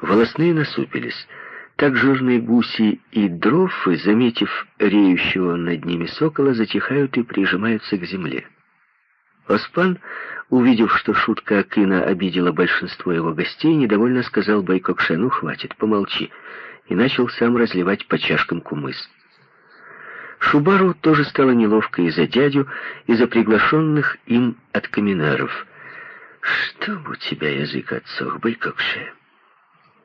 Волосные насупились. Так жирные гуси и дрофы, заметив реющего над ними сокола, затихают и прижимаются к земле. Оспан, увидев, что шутка Акина обидела большинство его гостей, недовольно сказал Байкокше, «Ну, хватит, помолчи», и начал сам разливать по чашкам кумыс. Шубару тоже стало неловко и за дядю, и за приглашенных им от каминаров. «Что у тебя язык отсох, Байкокше?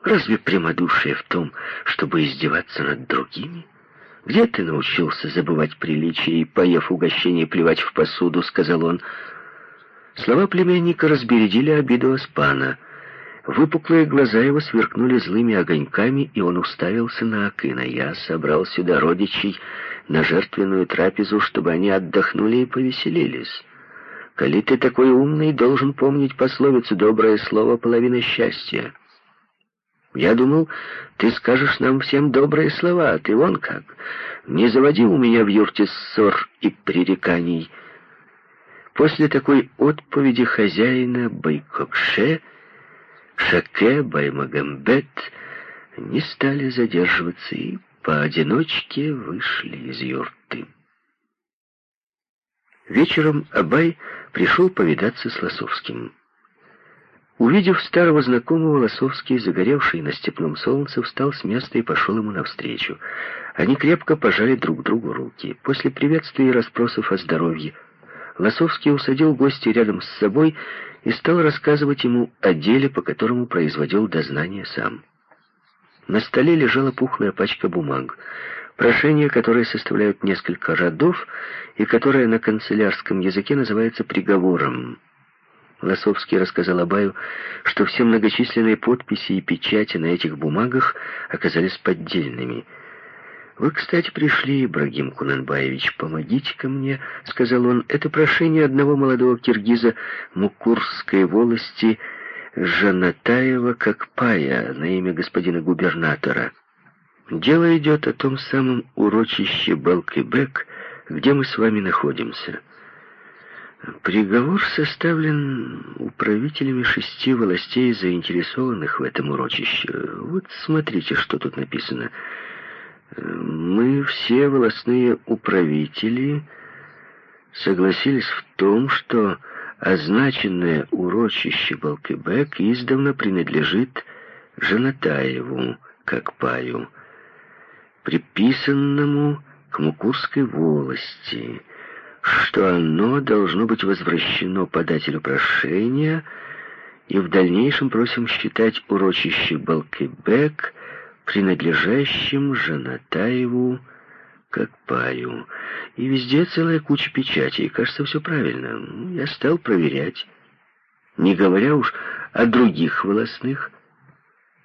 Разве прямодушие в том, чтобы издеваться над другими?» «Где ты научился забывать приличие и, поев угощение, плевать в посуду?» — сказал он. Слова племянника разбередили обиду Аспана. Выпуклые глаза его сверкнули злыми огоньками, и он уставился на Акына. «Я собрал сюда родичей на жертвенную трапезу, чтобы они отдохнули и повеселились. Коли ты такой умный, должен помнить пословицу «доброе слово — половина счастья». Я думал, ты скажешь нам всем добрые слова, а ты вон как. Не заводи у меня в юрте ссор и пререканий». После такой отповеди хозяина Байкокше, Шаке, Баймагамбет не стали задерживаться и поодиночке вышли из юрты. Вечером Абай пришел повидаться с Лосовским. Увидев старого знакомого, Лосовский, загоревший на степном солнце, встал с места и пошел ему навстречу. Они крепко пожали друг другу руки. После приветствия и расспросов о здоровье Лосовский усадил гостя рядом с собой и стал рассказывать ему о деле, по которому производил дознание сам. На столе лежала пухлая пачка бумаг, прошение, которое составляют несколько родов и которое на канцелярском языке называется приговором. Лосовский рассказал Абаю, что все многочисленные подписи и печати на этих бумагах оказались поддельными – «Вы, кстати, пришли, Ибрагим Кунанбаевич, помогите-ка мне», — сказал он. «Это прошение одного молодого киргиза Мукурской волости Жанатаева Какпая на имя господина губернатора. Дело идет о том самом урочище Балкибек, где мы с вами находимся». Приговор составлен управителями шести властей, заинтересованных в этом урочище. Вот смотрите, что тут написано — мы все волосные управители согласились в том, что означенное урочище Балкебек издавна принадлежит Жанатаеву, как паю, приписанному к Мукурской волости, что оно должно быть возвращено подателю прошения, и в дальнейшем просим считать урочище Балкебек принадлежащим Жанатаеву как паю. И везде целая куча печатей. Кажется, все правильно. Я стал проверять. Не говоря уж о других волосных.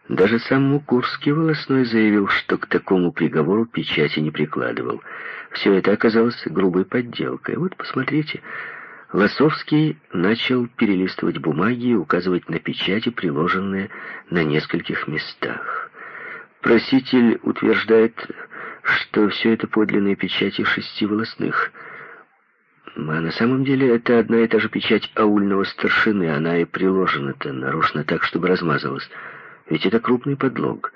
Даже сам Мукурский волосной заявил, что к такому приговору печати не прикладывал. Все это оказалось грубой подделкой. Вот, посмотрите, Лосовский начал перелистывать бумаги и указывать на печати, приложенные на нескольких местах. Проситель утверждает, что все это подлинные печати шести волосных. А на самом деле это одна и та же печать аульного старшины. Она и приложена-то нарочно так, чтобы размазалась. Ведь это крупный подлог.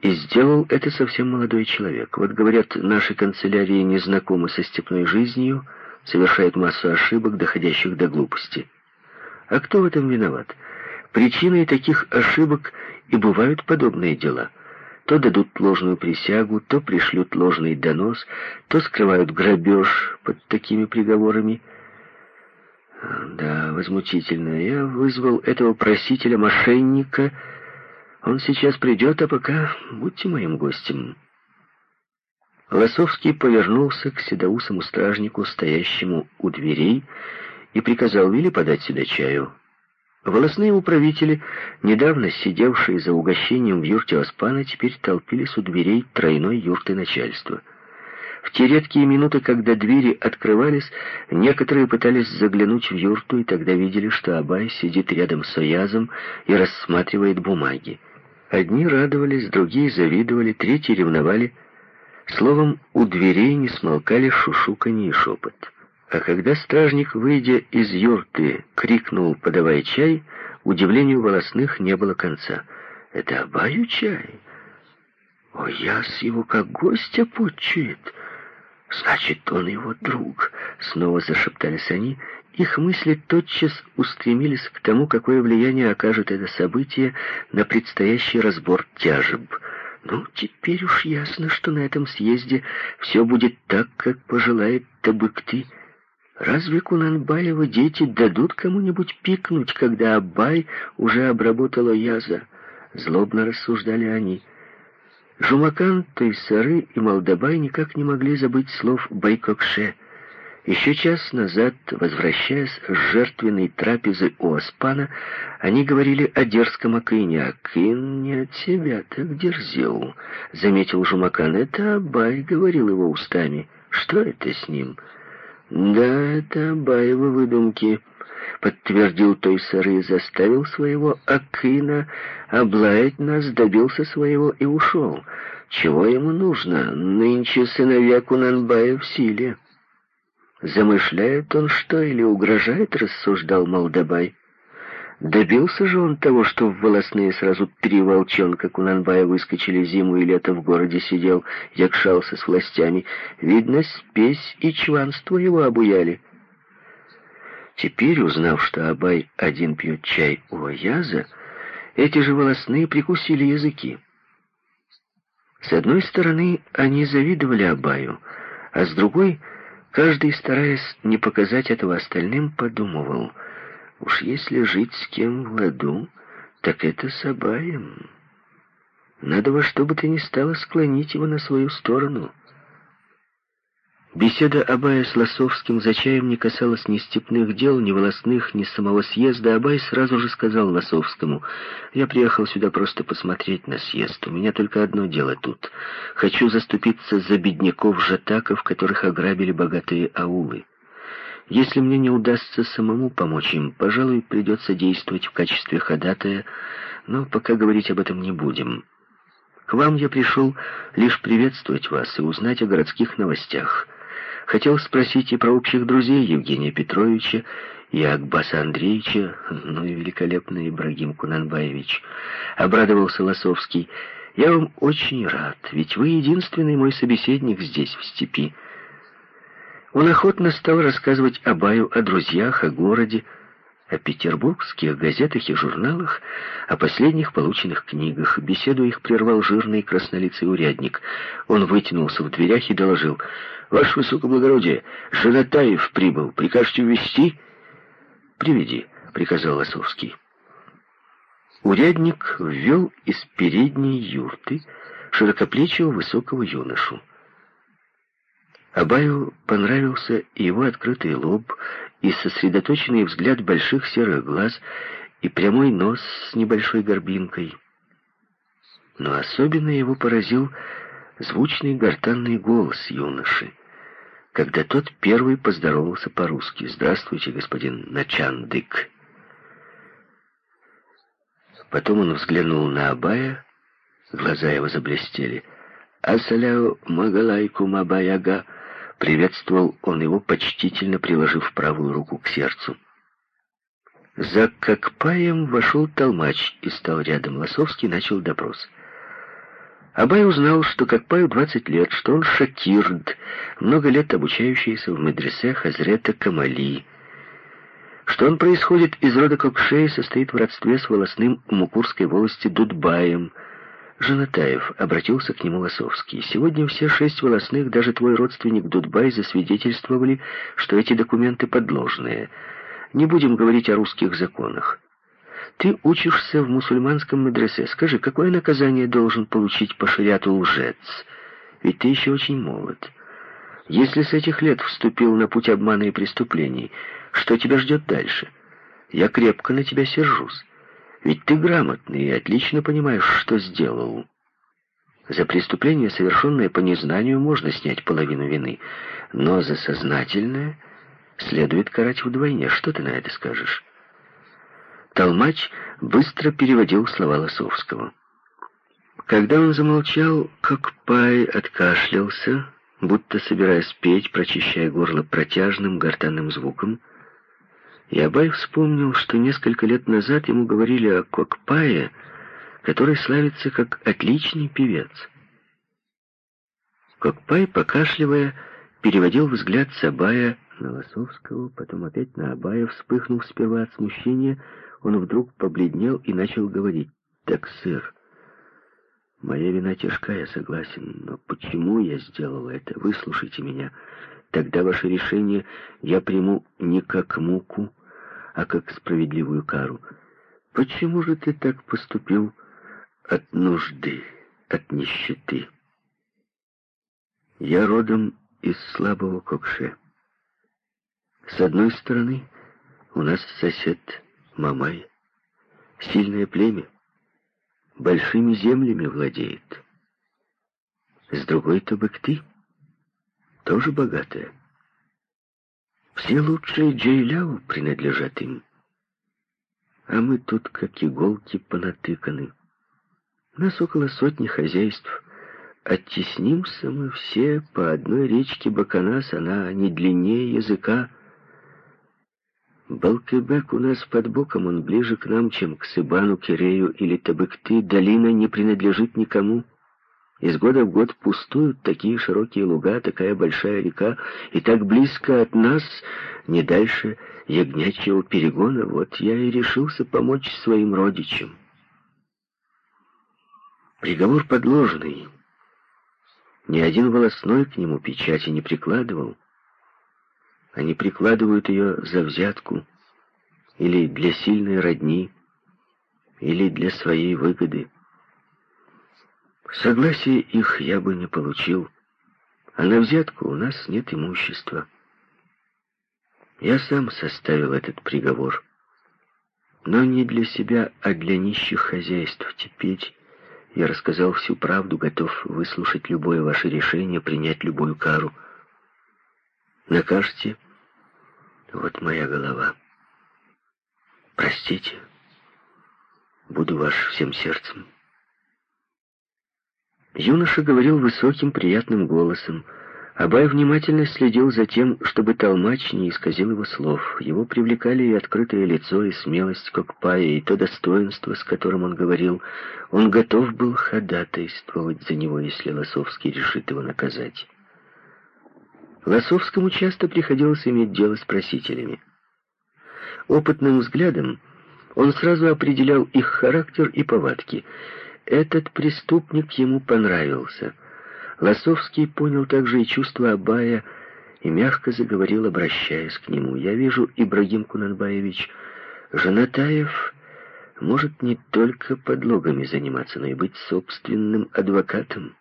И сделал это совсем молодой человек. Вот, говорят, наши канцелярии не знакомы со степной жизнью, совершают массу ошибок, доходящих до глупости. А кто в этом виноват? Причиной таких ошибок и бывают подобные дела – то дадут ложную присягу, то пришлют ложный донос, то скрывают грабеж под такими приговорами. Да, возмутительно. Я вызвал этого просителя-мошенника. Он сейчас придет, а пока будьте моим гостем. Лосовский повернулся к седоусому стражнику, стоящему у дверей, и приказал Вилли подать сюда чаю. Волосные управители, недавно сидевшие за угощением в юрте Оспана, теперь толпились у дверей тройной юрты начальства. В те редкие минуты, когда двери открывались, некоторые пытались заглянуть в юрту, и тогда видели, что Абай сидит рядом с Оязом и рассматривает бумаги. Одни радовались, другие завидовали, третьи ревновали. Словом, у дверей не смолкали шушуканье и шепот. А когда стражник, выйдя из юрты, крикнул «подавай чай», удивлению волосных не было конца. Это Абаю чай? О, яс его как гостя почует. Значит, он его друг. Снова зашептались они. Их мысли тотчас устремились к тому, какое влияние окажет это событие на предстоящий разбор тяжеб. Ну, теперь уж ясно, что на этом съезде все будет так, как пожелает Табыкты. Разве Кунанбаева дети дадут кому-нибудь пикнуть, когда Абай уже обработала яза? Злобно рассуждали они. Жумакан, Тойсары и Малдабай никак не могли забыть слов Байкокше. Еще час назад, возвращаясь с жертвенной трапезы у Аспана, они говорили о дерзком Акыне. «Акын не от себя так дерзил», — заметил Жумакан. «Это Абай», — говорил его устами. «Что это с ним?» «Да, это Абаева выдумки», — подтвердил той сыры, заставил своего Акына облаять нас, добился своего и ушел. Чего ему нужно? Нынче сыновья Кунанбая в силе. Замышляет он что или угрожает, рассуждал Молдабай. Добился же он того, что в волосные сразу три волчонка Кунанбая выскочили зиму и лето в городе сидел, якшался с властями. Видно, спесь и чванство его обуяли. Теперь, узнав, что Абай один пьет чай у Аяза, эти же волосные прикусили языки. С одной стороны, они завидовали Абаю, а с другой — Каждый, стараясь не показать этого остальным, подумывал, уж если жить с кем в ладу, так это с Абаем. Надо во что бы то ни стало склонить его на свою сторону. Беседа Абая с Лосовским за чаем не касалась ни степных дел, ни волосных, ни самого съезда. Абай сразу же сказал Лосовскому, «Я приехал сюда просто посмотреть на съезд. У меня только одно дело тут. Хочу заступиться за бедняков-жатаков, которых ограбили богатые аулы. Если мне не удастся самому помочь им, пожалуй, придется действовать в качестве ходатая, но пока говорить об этом не будем». К вам я пришел лишь приветствовать вас и узнать о городских новостях. Хотел спросить и про общих друзей Евгения Петровича, и Акбаса Андреевича, ну и великолепный Ибрагим Кунанбаевич. Обрадовался Лосовский. Я вам очень рад, ведь вы единственный мой собеседник здесь, в степи. Он охотно стал рассказывать Абаю о друзьях, о городе, о петербургских газетах и журналах, о последних полученных книгах. Беседу их прервал жирный краснолицый урядник. Он вытянулся в дверях и доложил. «Ваше высокоблагородие, Женатаев прибыл. Прикажете увезти?» «Приведи», — приказал Лосовский. Урядник ввел из передней юрты широкоплечего высокого юношу. Абаю понравился и его открытый лоб, и сосредоточенный взгляд больших серых глаз, и прямой нос с небольшой горбинкой. Но особенно его поразил звучный гортанный голос юноши, когда тот первый поздоровался по-русски. «Здравствуйте, господин Начандык». Потом он взглянул на Абая, глаза его заблестели. «Асаляу магалайку мабаяга», Приветствовал он его, почтительно приложив правую руку к сердцу. За Кокпаем вошел толмач и стал рядом. Лосовский начал допрос. Абай узнал, что Кокпаю 20 лет, что он шакирд, много лет обучающийся в медресе Хазрета Камали, что он происходит из рода Кокшей, состоит в родстве с волостным Мукурской волости Дудбаем, Жанатаев, обратился к нему Лосовский. Сегодня все шесть волостных, даже твой родственник Дудбай, засвидетельствовали, что эти документы подложные. Не будем говорить о русских законах. Ты учишься в мусульманском медресе. Скажи, какое наказание должен получить по шариату лжец? Ведь ты еще очень молод. Если с этих лет вступил на путь обмана и преступлений, что тебя ждет дальше? Я крепко на тебя сержусь. Ведь ты грамотный и отлично понимаешь, что сделал. За преступление, совершенное по незнанию, можно снять половину вины, но за сознательное следует карать вдвойне. Что ты на это скажешь?» Толмач быстро переводил слова Лосовского. Когда он замолчал, как пай откашлялся, будто собираясь петь, прочищая горло протяжным гортанным звуком, и Абай вспомнил, что несколько лет назад ему говорили о Кокпае который славится как отличный певец. Кокпай, покашливая, переводил взгляд с Абая на Лосовского, потом опять на Абая, вспыхнув сперва от смущения, он вдруг побледнел и начал говорить. «Так, сэр, моя вина тяжка, я согласен, но почему я сделал это? Выслушайте меня. Тогда ваше решение я приму не как муку, а как справедливую кару. Почему же ты так поступил от нужды, от нищеты?» Я родом из слабого Кокше. С одной стороны, у нас сосед Мамай, сильное племя, большими землями владеет. С другой Табыкты, тоже богатая. Все лучшие Джейляу принадлежат им. А мы тут как иголки понатыканы. Нас около сотни хозяйств. Оттеснимся мы все по одной речке Баканас, она не длиннее языка, Балкебек у нас под боком, он ближе к нам, чем к Сыбану, Кирею или Табыкты. Долина не принадлежит никому. Из года в год пустуют такие широкие луга, такая большая река, и так близко от нас, не дальше ягнячьего перегона, вот я и решился помочь своим родичам. Приговор подложный. Ни один волосной к нему печати не прикладывал. Они прикладывают ее за взятку, или для сильной родни, или для своей выгоды. Согласие их я бы не получил, а на взятку у нас нет имущества. Я сам составил этот приговор, но не для себя, а для нищих хозяйств. Теперь я рассказал всю правду, готов выслушать любое ваше решение, принять любую кару. Накажете, вот моя голова. Простите, буду ваш всем сердцем. Юноша говорил высоким, приятным голосом. Абай внимательно следил за тем, чтобы толмач не исказил его слов. Его привлекали и открытое лицо, и смелость Кокпая, и то достоинство, с которым он говорил. Он готов был ходатайствовать за него, если Лосовский решит его наказать. Лосовскому часто приходилось иметь дело с просителями. Опытным взглядом он сразу определял их характер и повадки. Этот преступник ему понравился. Лосовский понял также и чувство Абая и мягко заговорил, обращаясь к нему. «Я вижу, Ибрагим Кунанбаевич, Жанатаев может не только подлогами заниматься, но и быть собственным адвокатом».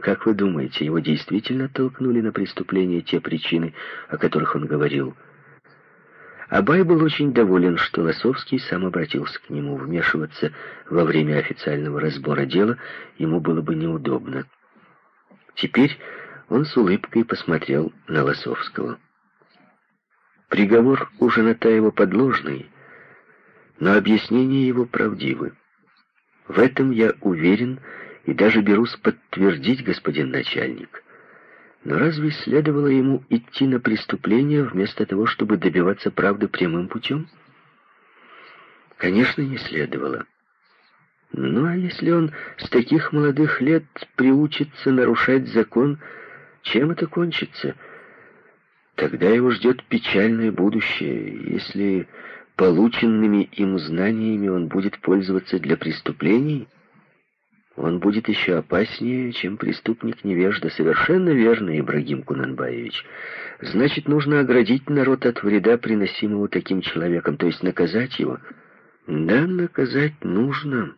Как вы думаете, его действительно толкнули на преступление те причины, о которых он говорил? Абай был очень доволен, что Лосовский сам обратился к нему. Вмешиваться во время официального разбора дела ему было бы неудобно. Теперь он с улыбкой посмотрел на Лосовского. Приговор у Жанатаева подложный, но объяснения его правдивы. В этом я уверен, и даже берусь подтвердить, господин начальник. Но разве следовало ему идти на преступление вместо того, чтобы добиваться правды прямым путем? Конечно, не следовало. Ну а если он с таких молодых лет приучится нарушать закон, чем это кончится? Тогда его ждет печальное будущее, если полученными им знаниями он будет пользоваться для преступлений — он будет еще опаснее, чем преступник-невежда. Совершенно верно, Ибрагим Кунанбаевич. Значит, нужно оградить народ от вреда, приносимого таким человеком, то есть наказать его. Да, наказать нужно.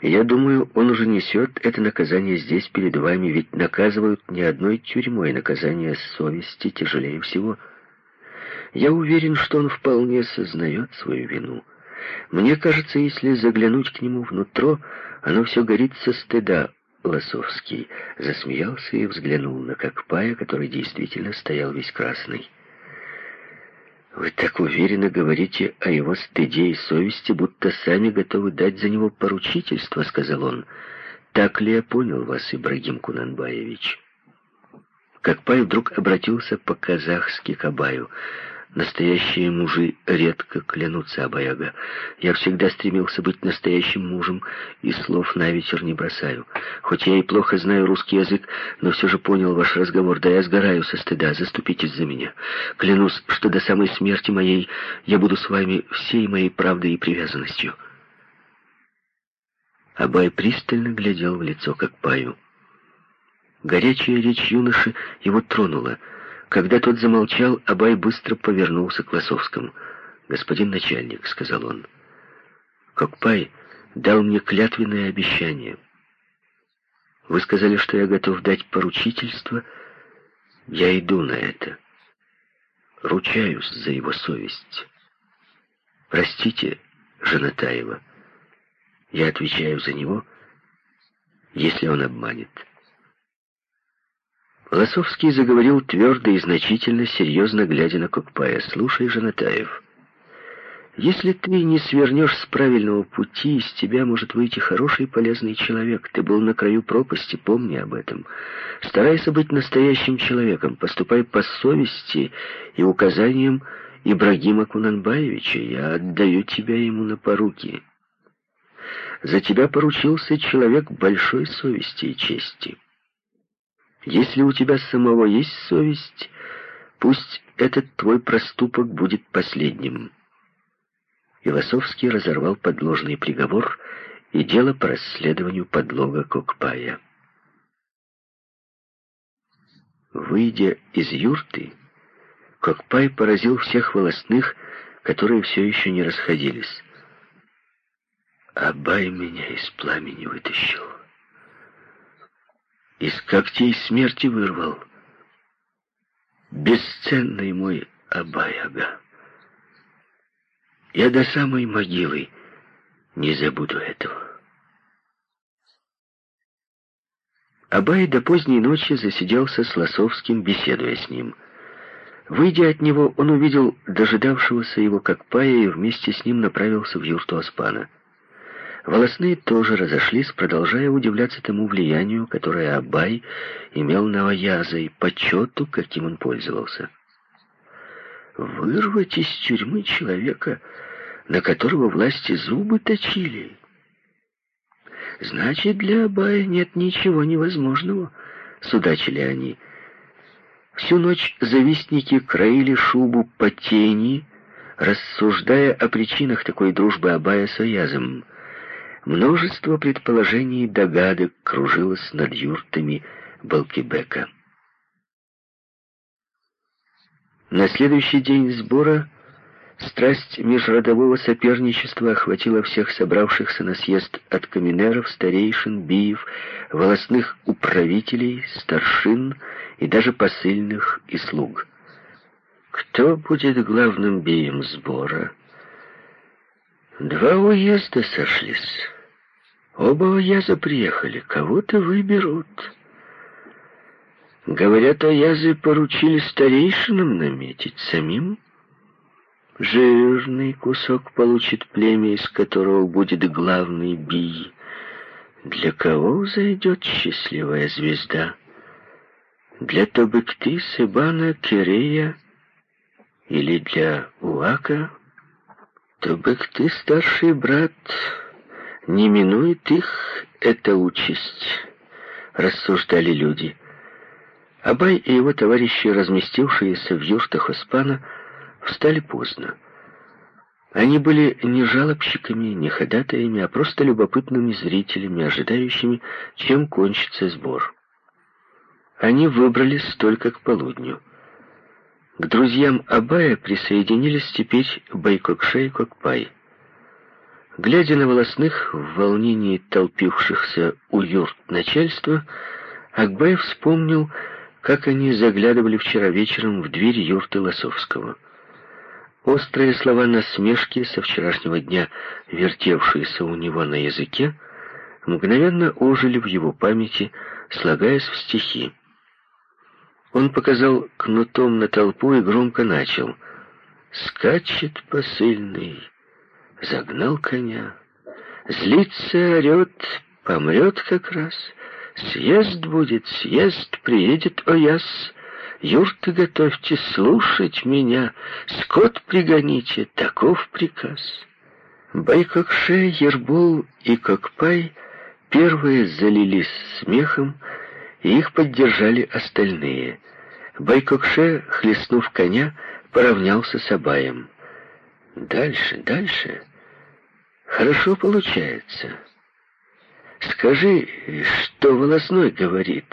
Я думаю, он уже несет это наказание здесь перед вами, ведь наказывают не одной тюрьмой, наказание совести тяжелее всего. Я уверен, что он вполне сознает свою вину. Мне кажется, если заглянуть к нему внутрь, оно все горит со стыда. Лосовский засмеялся и взглянул на Кокпая, который действительно стоял весь красный. «Вы так уверенно говорите о его стыде и совести, будто сами готовы дать за него поручительство», — сказал он. «Так ли я понял вас, Ибрагим Кунанбаевич?» Кокпай вдруг обратился по-казахски к Абаю. Настоящие мужи редко клянутся, Абаяга. Я всегда стремился быть настоящим мужем и слов на ветер не бросаю. Хоть я и плохо знаю русский язык, но все же понял ваш разговор. Да я сгораю со стыда, заступитесь за меня. Клянусь, что до самой смерти моей я буду с вами всей моей правдой и привязанностью. Абай пристально глядел в лицо, как паю. Горячая речь юноши его тронула — когда тот замолчал, Абай быстро повернулся к Лосовскому. «Господин начальник», — сказал он, — «Кокпай дал мне клятвенное обещание. Вы сказали, что я готов дать поручительство. Я иду на это. Ручаюсь за его совесть. Простите, Жанатаева, я отвечаю за него, если он обманет». Лосовский заговорил твердо и значительно, серьезно глядя на Кокпая. «Слушай, Жанатаев, если ты не свернешь с правильного пути, из тебя может выйти хороший и полезный человек. Ты был на краю пропасти, помни об этом. Старайся быть настоящим человеком, поступай по совести и указаниям Ибрагима Кунанбаевича. Я отдаю тебя ему на поруки. За тебя поручился человек большой совести и чести». Если у тебя самого есть совесть, пусть этот твой проступок будет последним. Илосовский разорвал подложный приговор и дело по расследованию подлога Кокпая. Выйдя из юрты, Кокпай поразил всех волосных, которые все еще не расходились. Абай меня из пламени вытащил из когтей смерти вырвал. Бесценный мой Абаяга. Я до самой могилы не забуду этого. Абай до поздней ночи засиделся с Лосовским, беседуя с ним. Выйдя от него, он увидел дожидавшегося его Кокпая и вместе с ним направился в юрту Оспана. Волосные тоже разошлись, продолжая удивляться тому влиянию, которое Абай имел на Аяза и почету, каким он пользовался. Вырвать из тюрьмы человека, на которого власти зубы точили. Значит, для Абая нет ничего невозможного, судачили они. Всю ночь завистники краили шубу по тени, рассуждая о причинах такой дружбы Абая с Аязом — Множество предположений и догадок кружилось над юртами Балкибека. На следующий день сбора страсть межродового соперничества охватила всех собравшихся на съезд от каменеров, старейшин, биев, волосных управителей, старшин и даже посыльных и слуг. Кто будет главным бием сбора? Два уезда сошлись. Оба уяза приехали. Кого-то выберут. Говорят, оязы поручили старейшинам наметить самим. Жирный кусок получит племя, из которого будет главный бий. Для кого зайдет счастливая звезда? Для Тобыкты, Сыбана, Кирея или для Уака? Тобыкты, старший брат, не минует их эта участь, рассуждали люди. Абай и его товарищи, разместившиеся в юртах Испана, встали поздно. Они были не жалобщиками, не ходатаями, а просто любопытными зрителями, ожидающими, чем кончится сбор. Они выбрались только к полудню. К друзьям Абая присоединились теперь Байкокше и Кокпай. Глядя на волосных в волнении толпившихся у юрт начальства, Акбай вспомнил, как они заглядывали вчера вечером в дверь юрты Лосовского. Острые слова насмешки со вчерашнего дня, вертевшиеся у него на языке, мгновенно ожили в его памяти, слагаясь в стихи. Он показал кнутом на толпу и громко начал. «Скачет посыльный, загнал коня. Злится, орет, помрет как раз. Съезд будет, съезд, приедет Ояс. Юрты готовьте слушать меня, скот пригоните, таков приказ. Байкокше, Ербол и Кокпай первые залились смехом, и их поддержали остальные. Байкокше, хлестнув коня, поравнялся с Абаем. «Дальше, дальше. Хорошо получается. Скажи, что волосной говорит?»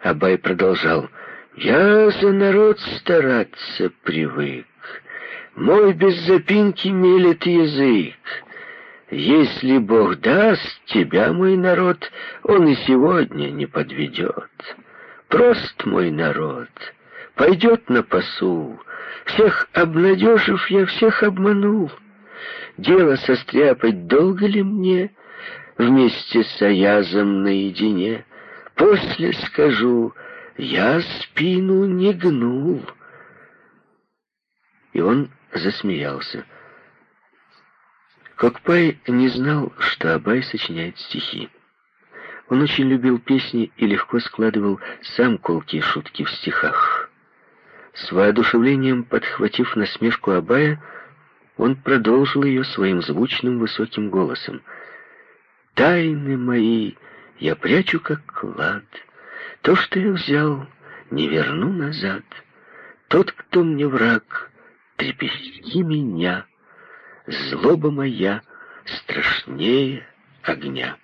Абай продолжал. «Я за народ стараться привык. Мой без запинки мелет язык. Если Бог даст, тебя, мой народ, он и сегодня не подведет. Прост мой народ, пойдет на посул. Всех обнадежив, я всех обманул. Дело состряпать долго ли мне вместе с Аязом наедине? После скажу, я спину не гнул. И он засмеялся. Кокпай не знал, что Абай сочиняет стихи. Он очень любил песни и легко складывал сам колкие шутки в стихах. С воодушевлением подхватив насмешку Абая, он продолжил ее своим звучным высоким голосом. «Тайны мои я прячу, как клад. То, что я взял, не верну назад. Тот, кто мне враг, трепещи меня. Злоба моя страшнее огня.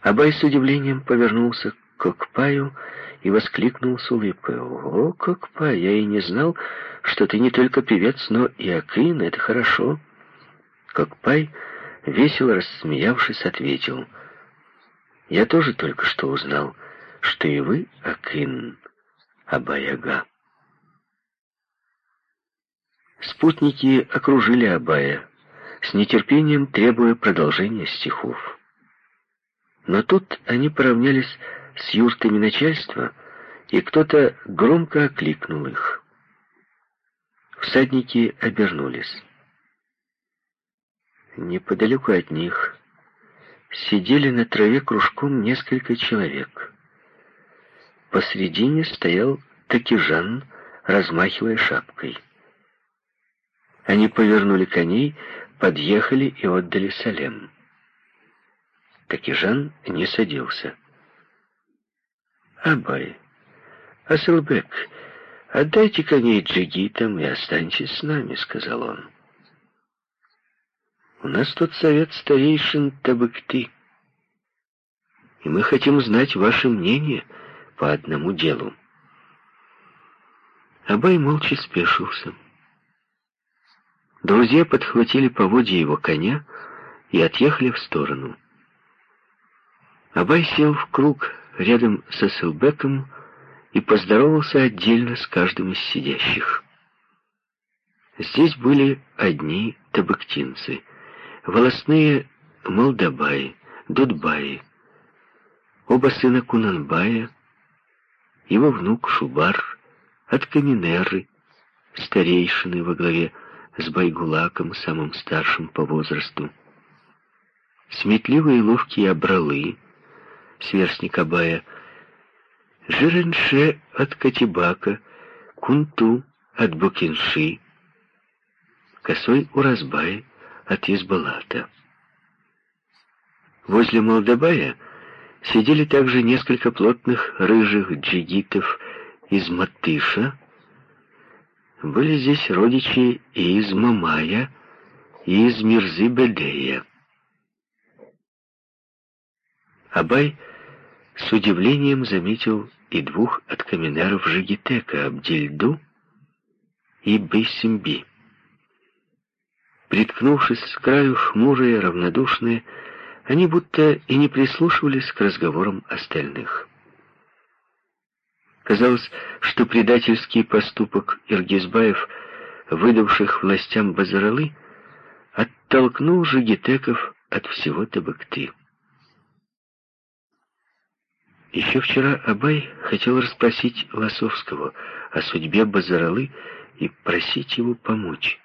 Абай с удивлением повернулся к Кокпаю и воскликнул с улыбкой. «О, Кокпай, я и не знал, что ты не только певец, но и акин, это хорошо». Кокпай, весело рассмеявшись, ответил. «Я тоже только что узнал, что и вы, акин, Абаяга». Спутники окружили Абая, с нетерпением требуя продолжения стихов. Но тут они поравнялись с юртами начальства, и кто-то громко окликнул их. Всадники обернулись. Неподалеку от них сидели на траве кружком несколько человек. Посредине стоял Такижан, размахивая шапкой. Они повернули коней, подъехали и отдали салем. Такижан не садился. «Абай, Асылбек, отдайте коней джигитам и останьтесь с нами», — сказал он. «У нас тут совет старейшин Табыкты, и мы хотим знать ваше мнение по одному делу». Абай молча спешился. Друзья подхватили поводья его коня и отъехали в сторону. Абай сел в круг рядом со Силбеком и поздоровался отдельно с каждым из сидящих. Здесь были одни табыктинцы, волосные Молдабаи, Дудбаи, оба сына Кунанбая, его внук Шубар, от Каминеры, старейшины во главе с Байгулаком, самым старшим по возрасту. Сметливые ловкие обралы, сверстник Абая, Жиренше от Катибака, Кунту от Букинши, Косой Уразбай от Избалата. Возле Молдабая сидели также несколько плотных рыжих джигитов из Матыша, были здесь родичи и из Мамая, и из Мирзы-Бедея. Абай с удивлением заметил и двух от каменеров Жигитека, Абдильду и Бейсимби. Приткнувшись с краю хмурые, равнодушные, они будто и не прислушивались к разговорам остальных. Казалось, что предательский поступок Иргизбаев, выдавших властям Базаралы, оттолкнул жигитеков от всего Табыкты. Еще вчера Абай хотел расспросить Лосовского о судьбе Базаралы и просить его помочь.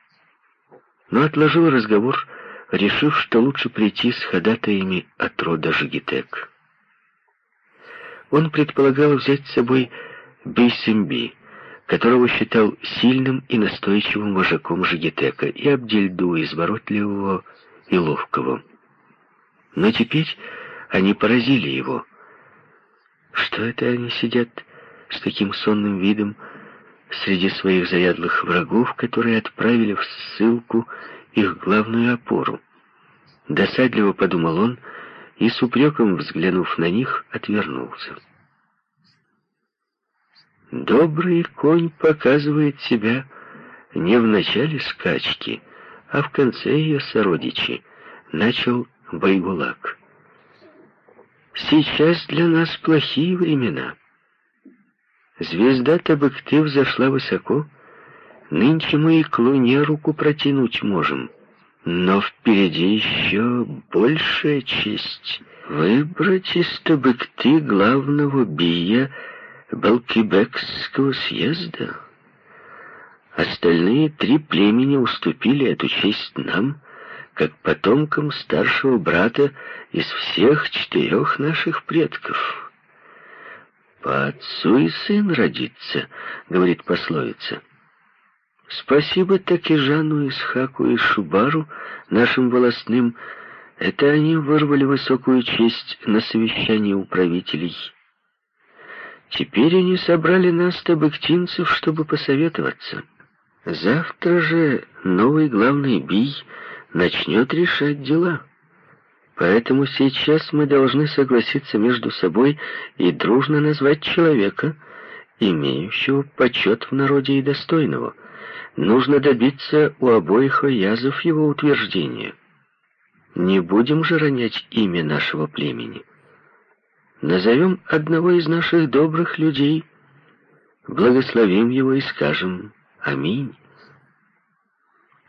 Но отложил разговор, решив, что лучше прийти с ходатаями от рода Жигитек. Он предполагал взять с собой Бейсемби, которого считал сильным и настойчивым вожаком Жигитека, и Абдельду, изворотливого и ловкого. Но теперь они поразили его. Что это они сидят с таким сонным видом среди своих заядлых врагов, которые отправили в ссылку их главную опору? Досадливо подумал он и с упреком, взглянув на них, отвернулся. Добрый конь показывает себя не в начале скачки, а в конце ее сородичи, начал Байгулак. Сейчас для нас плохие времена. Звезда Табыкты взошла высоко, нынче мы и к луне руку протянуть можем, но впереди еще большая честь — выбрать из Табыкты главного бия — Балкибекского съезда. Остальные три племени уступили эту честь нам, как потомкам старшего брата из всех четырех наших предков. «По отцу и сын родится», — говорит пословица. Спасибо таки Жану, Исхаку и Шубару, нашим волосным, это они вырвали высокую честь на совещании управителей. Теперь они собрали нас, табыктинцев, чтобы посоветоваться. Завтра же новый главный бий начнет решать дела. Поэтому сейчас мы должны согласиться между собой и дружно назвать человека, имеющего почет в народе и достойного. Нужно добиться у обоих оязов его утверждения. Не будем же ронять имя нашего племени. Назовем одного из наших добрых людей, благословим его и скажем «Аминь».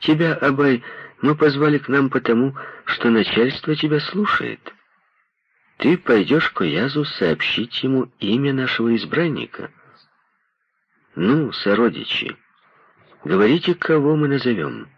Тебя, Абай, мы позвали к нам потому, что начальство тебя слушает. Ты пойдешь к Оязу сообщить ему имя нашего избранника. Ну, сородичи, говорите, кого мы назовем».